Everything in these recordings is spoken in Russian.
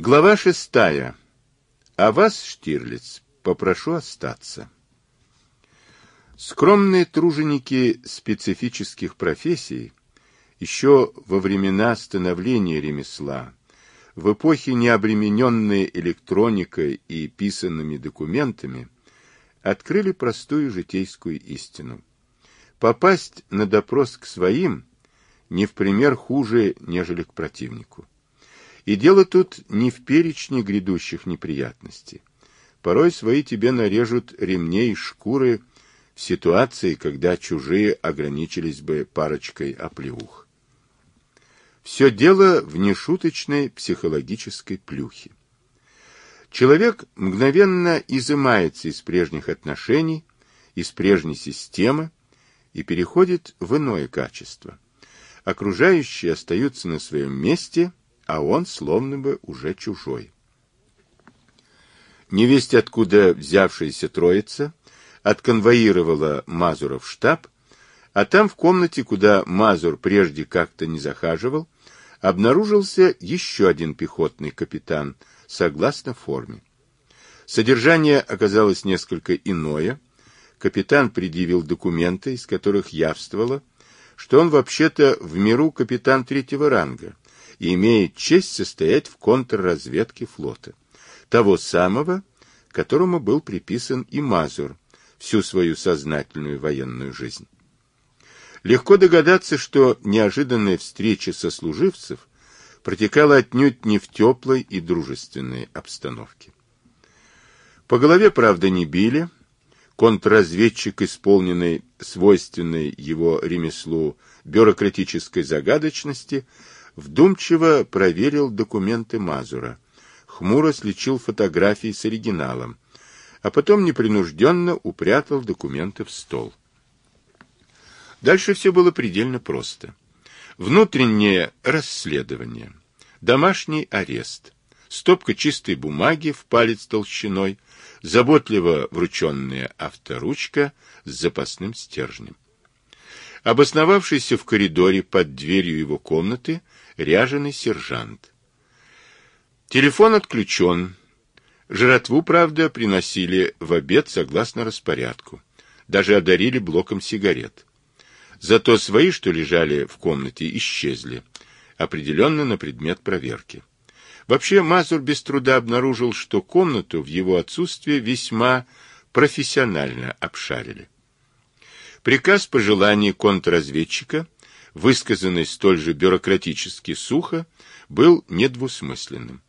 Глава шестая. А вас, Штирлиц, попрошу остаться. Скромные труженики специфических профессий еще во времена становления ремесла, в эпохе необремененной электроникой и писанными документами, открыли простую житейскую истину. Попасть на допрос к своим не в пример хуже, нежели к противнику. И дело тут не в перечне грядущих неприятностей. Порой свои тебе нарежут ремней шкуры в ситуации, когда чужие ограничились бы парочкой оплеух. Все дело в нешуточной психологической плюхе. Человек мгновенно изымается из прежних отношений, из прежней системы и переходит в иное качество. Окружающие остаются на своем месте, а он словно бы уже чужой. Невесть откуда взявшаяся троица отконвоировала Мазура в штаб, а там в комнате, куда Мазур прежде как-то не захаживал, обнаружился еще один пехотный капитан, согласно форме. Содержание оказалось несколько иное. Капитан предъявил документы, из которых явствовало, что он вообще-то в миру капитан третьего ранга и имеет честь состоять в контрразведке флота. Того самого, которому был приписан и Мазур всю свою сознательную военную жизнь. Легко догадаться, что неожиданная встреча сослуживцев протекала отнюдь не в теплой и дружественной обстановке. По голове, правда, не били, контрразведчик, исполненный свойственной его ремеслу бюрократической загадочности, вдумчиво проверил документы Мазура, хмуро сличил фотографии с оригиналом, а потом непринужденно упрятал документы в стол. Дальше все было предельно просто. Внутреннее расследование, домашний арест, стопка чистой бумаги в палец толщиной, заботливо врученная авторучка с запасным стержнем. Обосновавшийся в коридоре под дверью его комнаты ряженый сержант. Телефон отключен. Жратву, правда, приносили в обед согласно распорядку. Даже одарили блоком сигарет. Зато свои, что лежали в комнате, исчезли. Определенно на предмет проверки. Вообще Мазур без труда обнаружил, что комнату в его отсутствие весьма профессионально обшарили. Приказ по желанию контрразведчика, высказанный столь же бюрократически сухо, был недвусмысленным.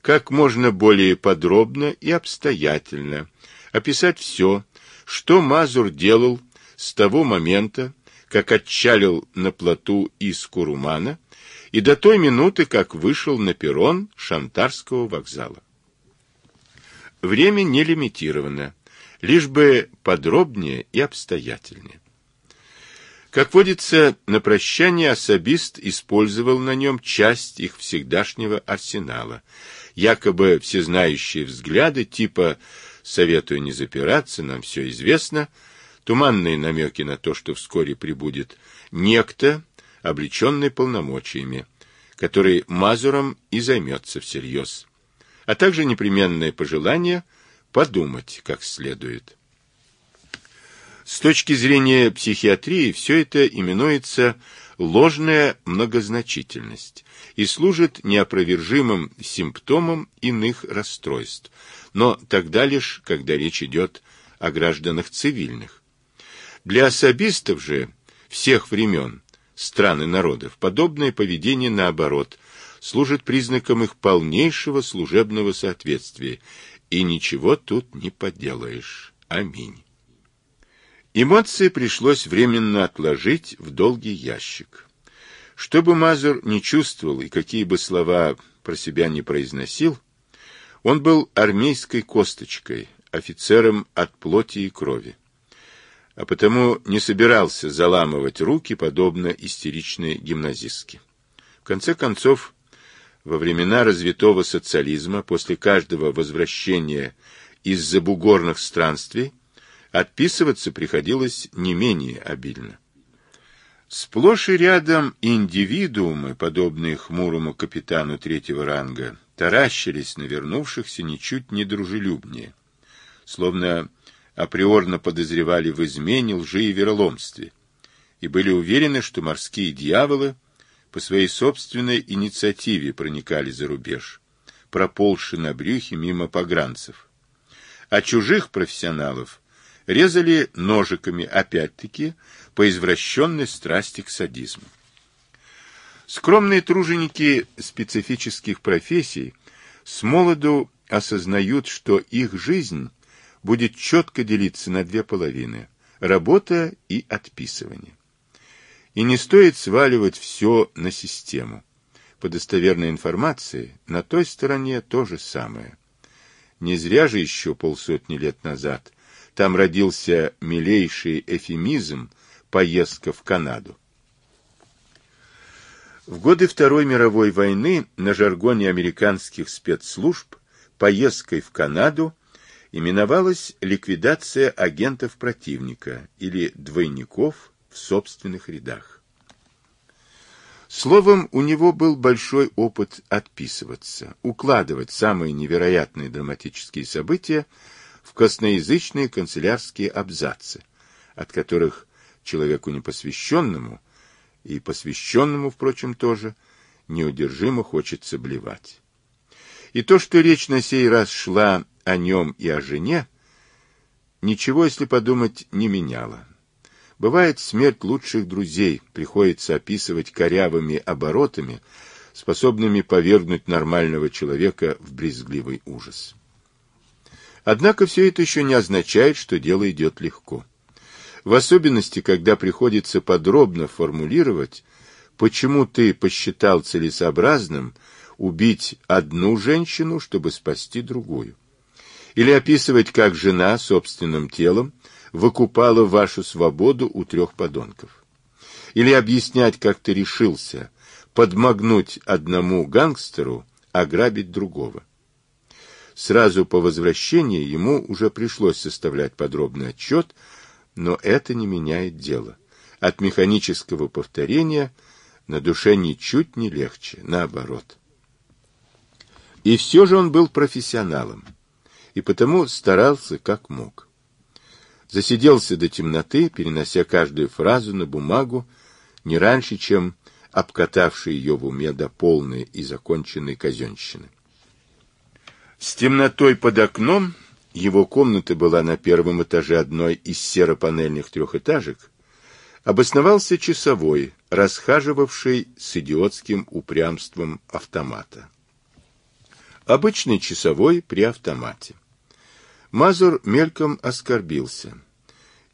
Как можно более подробно и обстоятельно описать все, что Мазур делал с того момента, как отчалил на плоту из Курумана, и до той минуты, как вышел на перрон Шантарского вокзала. Время не лимитировано, лишь бы подробнее и обстоятельнее. Как водится, на прощание особист использовал на нем часть их всегдашнего арсенала, якобы всезнающие взгляды типа «советую не запираться, нам все известно», туманные намеки на то, что вскоре прибудет некто, облеченный полномочиями, который Мазуром и займется всерьез, а также непременное пожелание подумать как следует. С точки зрения психиатрии все это именуется ложная многозначительность и служит неопровержимым симптомом иных расстройств, но тогда лишь, когда речь идет о гражданах цивильных. Для особистов же всех времен стран и народов, подобное поведение, наоборот, служит признаком их полнейшего служебного соответствия, и ничего тут не поделаешь. Аминь. Эмоции пришлось временно отложить в долгий ящик. Что бы Мазур не чувствовал и какие бы слова про себя не произносил, он был армейской косточкой, офицером от плоти и крови а потому не собирался заламывать руки, подобно истеричной гимназистке. В конце концов, во времена развитого социализма, после каждого возвращения из забугорных странствий, отписываться приходилось не менее обильно. Сплошь и рядом индивидуумы, подобные хмурому капитану третьего ранга, таращились на вернувшихся ничуть не дружелюбнее, словно априорно подозревали в измене, лжи и вероломстве, и были уверены, что морские дьяволы по своей собственной инициативе проникали за рубеж, проползши на брюхе мимо погранцев. А чужих профессионалов резали ножиками, опять-таки, по извращенной страсти к садизму. Скромные труженики специфических профессий с молоду осознают, что их жизнь будет четко делиться на две половины – работа и отписывание. И не стоит сваливать все на систему. По достоверной информации, на той стороне то же самое. Не зря же еще полсотни лет назад там родился милейший эфемизм «поездка в Канаду». В годы Второй мировой войны на жаргоне американских спецслужб поездкой в Канаду именовалась ликвидация агентов противника или двойников в собственных рядах. Словом, у него был большой опыт отписываться, укладывать самые невероятные драматические события в косноязычные канцелярские абзацы, от которых человеку непосвященному, и посвященному, впрочем, тоже, неудержимо хочется блевать. И то, что речь на сей раз шла о нем и о жене, ничего, если подумать, не меняло. Бывает, смерть лучших друзей приходится описывать корявыми оборотами, способными повергнуть нормального человека в брезгливый ужас. Однако все это еще не означает, что дело идет легко. В особенности, когда приходится подробно формулировать, почему ты посчитал целесообразным убить одну женщину, чтобы спасти другую. Или описывать, как жена собственным телом выкупала вашу свободу у трех подонков. Или объяснять, как ты решился подмогнуть одному гангстеру ограбить другого. Сразу по возвращении ему уже пришлось составлять подробный отчет, но это не меняет дело. От механического повторения на душе ничуть не легче, наоборот. И все же он был профессионалом, и потому старался как мог. Засиделся до темноты, перенося каждую фразу на бумагу, не раньше, чем обкатавший ее в уме до полной и законченной казенщины. С темнотой под окном, его комната была на первом этаже одной из серопанельных трехэтажек, обосновался часовой, расхаживавший с идиотским упрямством автомата. Обычный часовой при автомате. Мазур мельком оскорбился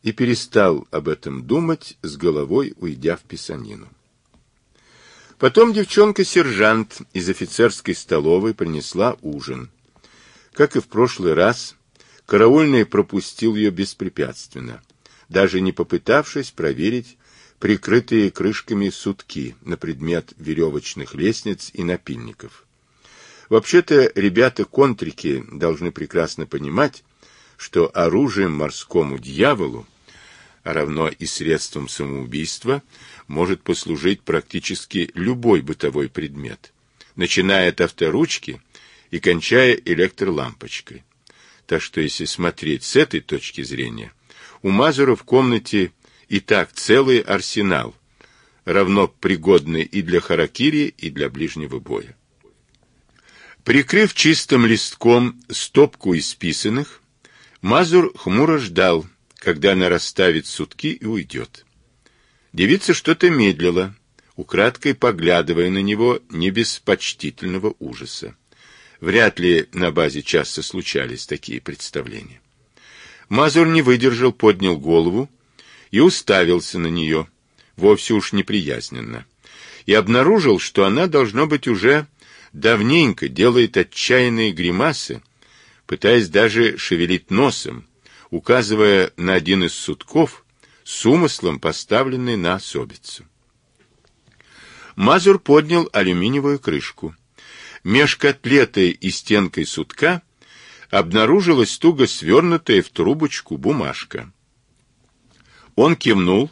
и перестал об этом думать, с головой уйдя в писанину. Потом девчонка-сержант из офицерской столовой принесла ужин. Как и в прошлый раз, караульный пропустил ее беспрепятственно, даже не попытавшись проверить прикрытые крышками сутки на предмет веревочных лестниц и напильников. Вообще-то ребята-контрики должны прекрасно понимать, что оружием морскому дьяволу, а равно и средством самоубийства, может послужить практически любой бытовой предмет, начиная от авторучки и кончая электролампочкой. Так что если смотреть с этой точки зрения, у Мазура в комнате и так целый арсенал, равно пригодный и для харакири, и для ближнего боя. Прикрыв чистым листком стопку исписанных, Мазур хмуро ждал, когда она расставит сутки и уйдет. Девица что-то медлила, украдкой поглядывая на него не без почтительного ужаса. Вряд ли на базе часто случались такие представления. Мазур не выдержал, поднял голову и уставился на нее, вовсе уж неприязненно, и обнаружил, что она, должно быть, уже давненько делает отчаянные гримасы, пытаясь даже шевелить носом, указывая на один из сутков с умыслом, поставленный на особицу. Мазур поднял алюминиевую крышку меж котлетой и стенкой сутка обнаружилась туго свернутая в трубочку бумажка. Он кивнул,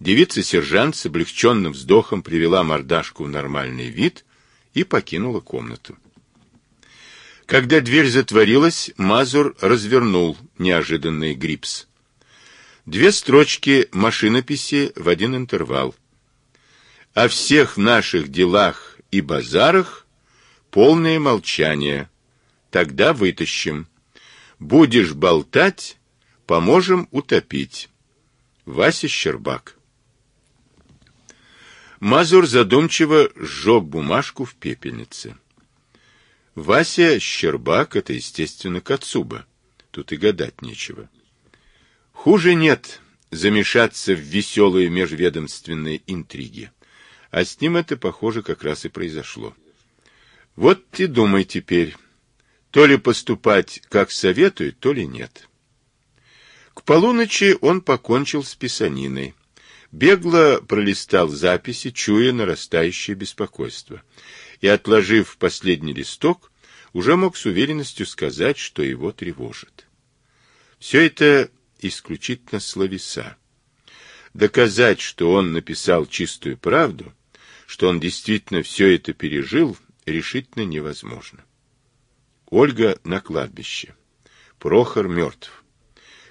Девица-сержант с облегченным вздохом привела мордашку в нормальный вид и покинула комнату. Когда дверь затворилась, Мазур развернул неожиданный грипс. Две строчки машинописи в один интервал. О всех наших делах и базарах полное молчание. Тогда вытащим. Будешь болтать, поможем утопить. Вася Щербак. Мазур задумчиво сжег бумажку в пепельнице. Вася Щербак — это, естественно, Кацуба. Тут и гадать нечего. Хуже нет замешаться в веселые межведомственные интриги. А с ним это, похоже, как раз и произошло. Вот и думай теперь, то ли поступать, как советуют, то ли нет. К полуночи он покончил с писаниной. Бегло пролистал записи, чуя нарастающее беспокойство. И, отложив последний листок, уже мог с уверенностью сказать, что его тревожит. Все это исключительно словеса. Доказать, что он написал чистую правду, что он действительно все это пережил, решительно невозможно. Ольга на кладбище. Прохор мертв.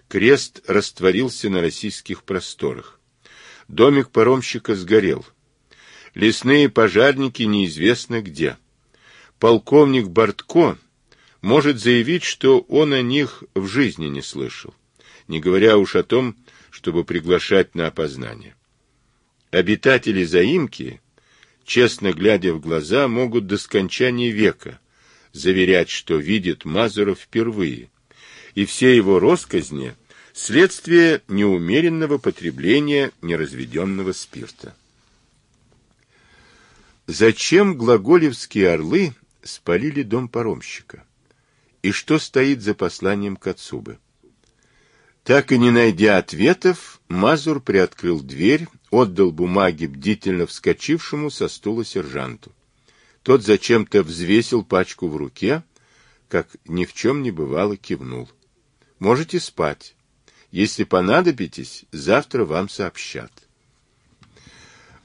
Крест растворился на российских просторах. Домик паромщика сгорел. Лесные пожарники неизвестно где. Полковник Бортко может заявить, что он о них в жизни не слышал, не говоря уж о том, чтобы приглашать на опознание. Обитатели заимки честно глядя в глаза, могут до скончания века заверять, что видят Мазура впервые, и все его росказни – следствие неумеренного потребления неразведенного спирта. Зачем глаголевские орлы спалили дом паромщика? И что стоит за посланием Кацубы? Так и не найдя ответов, Мазур приоткрыл дверь, отдал бумаги бдительно вскочившему со стула сержанту. Тот зачем-то взвесил пачку в руке, как ни в чем не бывало кивнул. Можете спать. Если понадобитесь, завтра вам сообщат.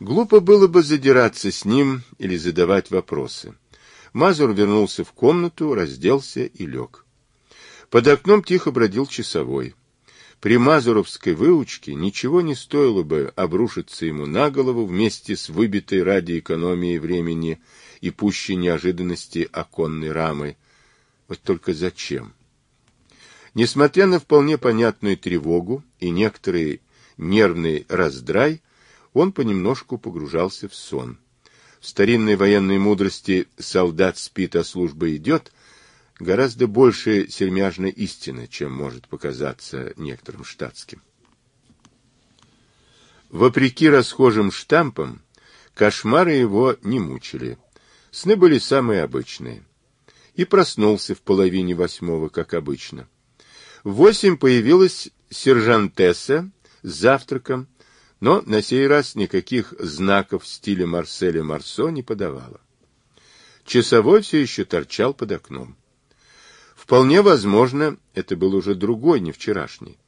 Глупо было бы задираться с ним или задавать вопросы. Мазур вернулся в комнату, разделся и лег. Под окном тихо бродил часовой. При Мазуровской выучке ничего не стоило бы обрушиться ему на голову вместе с выбитой ради экономии времени и пущей неожиданности оконной рамой. Вот только зачем? Несмотря на вполне понятную тревогу и некоторый нервный раздрай, он понемножку погружался в сон. В старинной военной мудрости «солдат спит, а служба идет» гораздо больше сермяжной истины, чем может показаться некоторым штатским. Вопреки расхожим штампам, кошмары его не мучили. Сны были самые обычные. И проснулся в половине восьмого, как обычно. В восемь появилась сержантесса с завтраком, но на сей раз никаких знаков в стиле Марселя Марсо не подавала. Часовой все еще торчал под окном. Вполне возможно, это был уже другой, не вчерашний.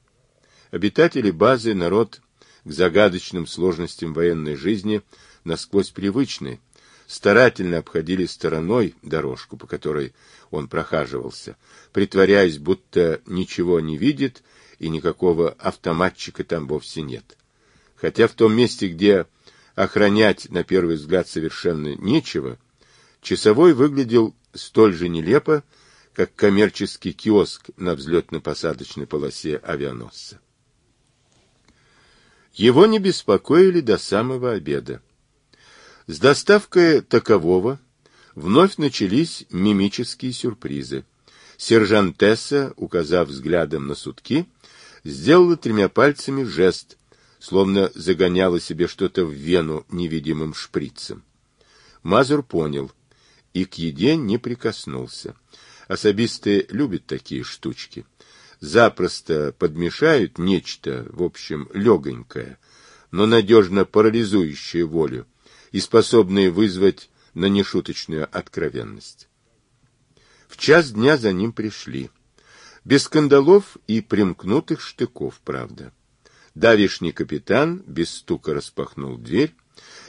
Обитатели базы, народ к загадочным сложностям военной жизни насквозь привычный, старательно обходили стороной дорожку, по которой он прохаживался, притворяясь, будто ничего не видит и никакого автоматчика там вовсе нет. Хотя в том месте, где охранять, на первый взгляд, совершенно нечего, часовой выглядел столь же нелепо, как коммерческий киоск на взлетно-посадочной полосе авианосца. Его не беспокоили до самого обеда. С доставкой такового вновь начались мимические сюрпризы. Сержантесса, указав взглядом на сутки, сделала тремя пальцами жест, словно загоняла себе что-то в вену невидимым шприцем. Мазур понял и к еде не прикоснулся. Особисты любят такие штучки. Запросто подмешают нечто, в общем, легонькое, но надежно парализующее волю и способное вызвать на нешуточную откровенность. В час дня за ним пришли. Без скандалов и примкнутых штыков, правда. Давишний капитан без стука распахнул дверь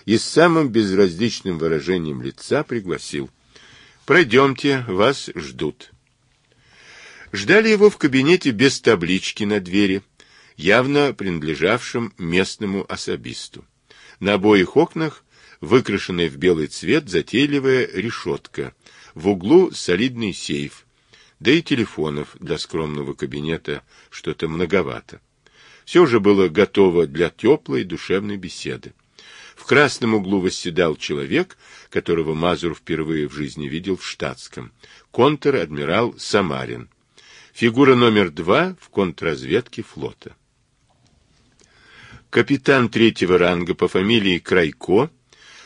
и с самым безразличным выражением лица пригласил. «Пройдемте, вас ждут». Ждали его в кабинете без таблички на двери, явно принадлежавшем местному особисту. На обоих окнах выкрашенная в белый цвет затейливая решетка, в углу солидный сейф, да и телефонов для скромного кабинета что-то многовато. Все же было готово для теплой душевной беседы. В красном углу восседал человек, которого Мазур впервые в жизни видел в штатском, контр-адмирал Самарин. Фигура номер два в контрразведке флота. Капитан третьего ранга по фамилии Крайко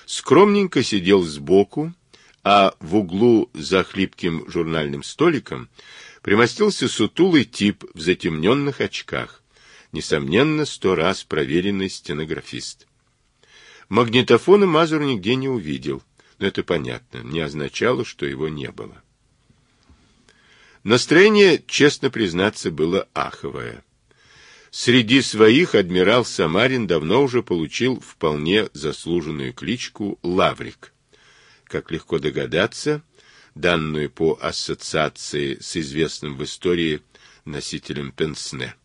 скромненько сидел сбоку, а в углу за хлипким журнальным столиком примостился сутулый тип в затемненных очках, несомненно, сто раз проверенный стенографист. Магнитофона Мазур нигде не увидел, но это понятно, не означало, что его не было. Настроение, честно признаться, было аховое. Среди своих адмирал Самарин давно уже получил вполне заслуженную кличку Лаврик. Как легко догадаться, данную по ассоциации с известным в истории носителем Пенсне.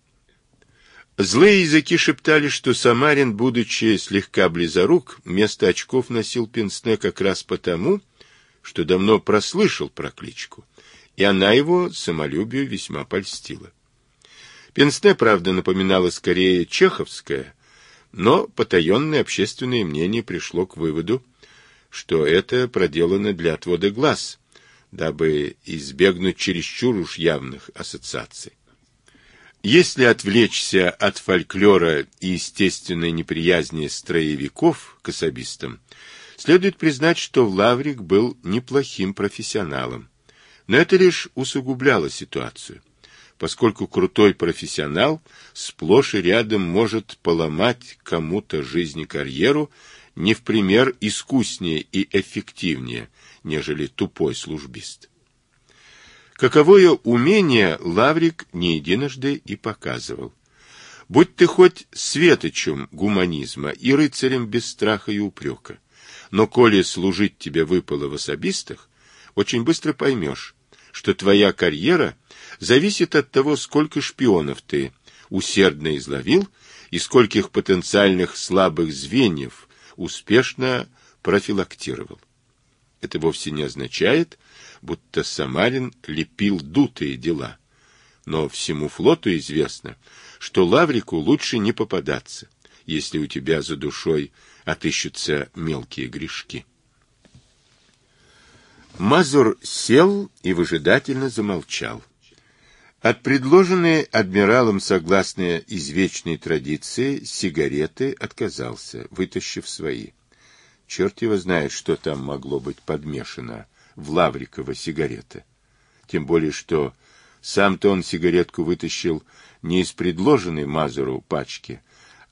Злые языки шептали, что Самарин, будучи слегка близорук, вместо очков носил Пенсне как раз потому, что давно прослышал про кличку, и она его самолюбию весьма польстила. Пенсне, правда, напоминала скорее чеховское, но потаенное общественное мнение пришло к выводу, что это проделано для отвода глаз, дабы избегнуть чересчур уж явных ассоциаций. Если отвлечься от фольклора и естественной неприязни строевиков к особистам, следует признать, что Лаврик был неплохим профессионалом, но это лишь усугубляло ситуацию поскольку крутой профессионал сплошь и рядом может поломать кому-то жизнь и карьеру не в пример искуснее и эффективнее, нежели тупой службист. Каковое умение Лаврик не единожды и показывал. Будь ты хоть светочем гуманизма и рыцарем без страха и упрека, но коли служить тебе выпало в особистах, очень быстро поймешь, что твоя карьера зависит от того, сколько шпионов ты усердно изловил и скольких потенциальных слабых звеньев успешно профилактировал. Это вовсе не означает, будто Самарин лепил дутые дела. Но всему флоту известно, что Лаврику лучше не попадаться, если у тебя за душой отыщутся мелкие грешки. Мазур сел и выжидательно замолчал. От предложенной адмиралом, согласно извечной традиции, сигареты отказался, вытащив свои. Черт его знает, что там могло быть подмешано в Лаврикова сигареты. Тем более, что сам-то он сигаретку вытащил не из предложенной Мазуру пачки,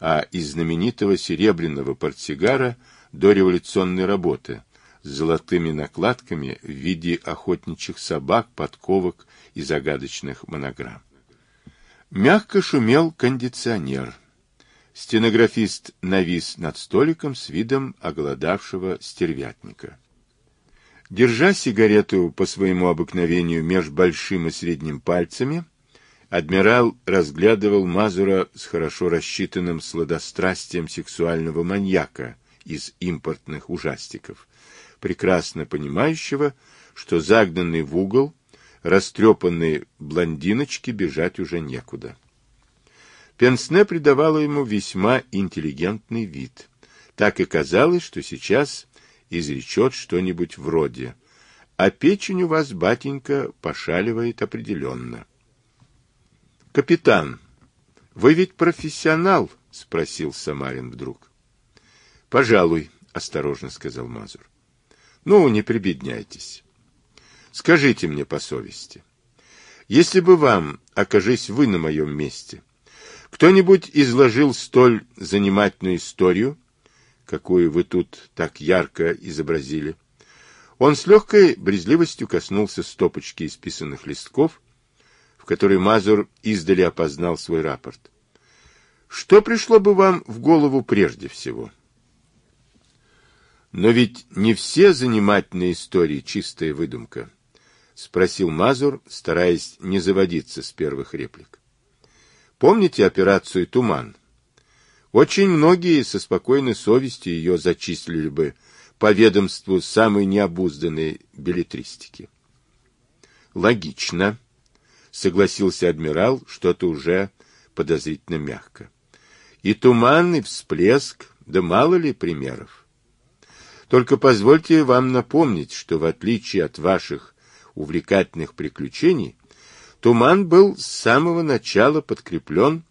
а из знаменитого серебряного портсигара дореволюционной работы, с золотыми накладками в виде охотничьих собак, подковок и загадочных монограмм. Мягко шумел кондиционер. Стенографист навис над столиком с видом оголодавшего стервятника. Держа сигарету по своему обыкновению меж большим и средним пальцами, адмирал разглядывал Мазура с хорошо рассчитанным сладострастием сексуального маньяка из импортных ужастиков, прекрасно понимающего, что загнанный в угол, растрепанной блондиночке бежать уже некуда. Пенсне придавала ему весьма интеллигентный вид. Так и казалось, что сейчас изречет что-нибудь вроде «А печень у вас, батенька, пошаливает определенно». «Капитан, вы ведь профессионал?» — спросил Самарин вдруг. «Пожалуй», — осторожно сказал Мазур. Ну, не прибедняйтесь. Скажите мне по совести, если бы вам, окажись вы на моем месте, кто-нибудь изложил столь занимательную историю, какую вы тут так ярко изобразили, он с легкой брезливостью коснулся стопочки исписанных листков, в которой Мазур издали опознал свой рапорт. Что пришло бы вам в голову прежде всего? Но ведь не все занимательные истории чистая выдумка, спросил Мазур, стараясь не заводиться с первых реплик. Помните операцию «Туман»? Очень многие со спокойной совестью ее зачислили бы по ведомству самой необузданной билетристики. Логично, согласился адмирал, что-то уже подозрительно мягко. И туман, и всплеск, да мало ли примеров. Только позвольте вам напомнить, что в отличие от ваших увлекательных приключений, туман был с самого начала подкреплен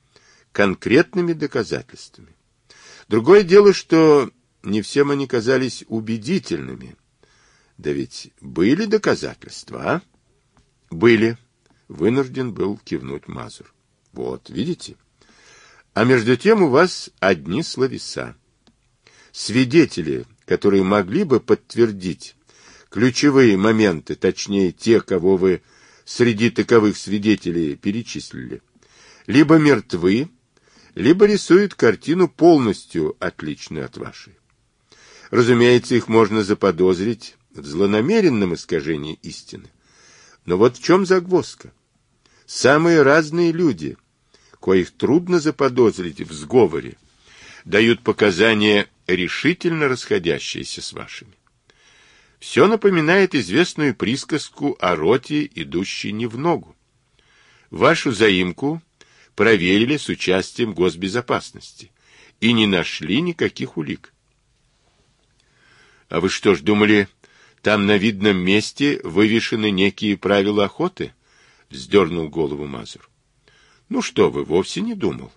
конкретными доказательствами. Другое дело, что не всем они казались убедительными. Да ведь были доказательства, а? Были. Вынужден был кивнуть Мазур. Вот, видите? А между тем у вас одни словеса. Свидетели, которые могли бы подтвердить ключевые моменты, точнее те, кого вы среди таковых свидетелей перечислили, либо мертвы, либо рисуют картину полностью отличную от вашей. Разумеется, их можно заподозрить в злонамеренном искажении истины. Но вот в чем загвоздка. Самые разные люди, коих трудно заподозрить в сговоре, дают показания, решительно расходящиеся с вашими. Все напоминает известную присказку о роте, идущей не в ногу. Вашу заимку проверили с участием госбезопасности и не нашли никаких улик. А вы что ж думали, там на видном месте вывешены некие правила охоты? Вздернул голову Мазур. Ну что вы, вовсе не думал.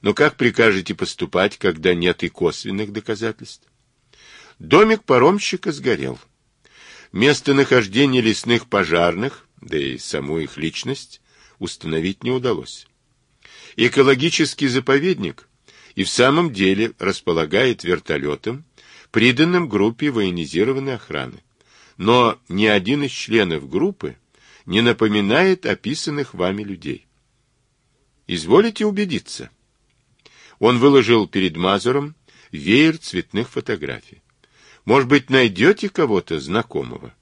Но как прикажете поступать, когда нет и косвенных доказательств? Домик паромщика сгорел. Местонахождение лесных пожарных, да и саму их личность, установить не удалось. Экологический заповедник и в самом деле располагает вертолетом, приданным группе военизированной охраны. Но ни один из членов группы не напоминает описанных вами людей. Изволите убедиться. Он выложил перед Мазуром веер цветных фотографий. Может быть, найдете кого-то знакомого?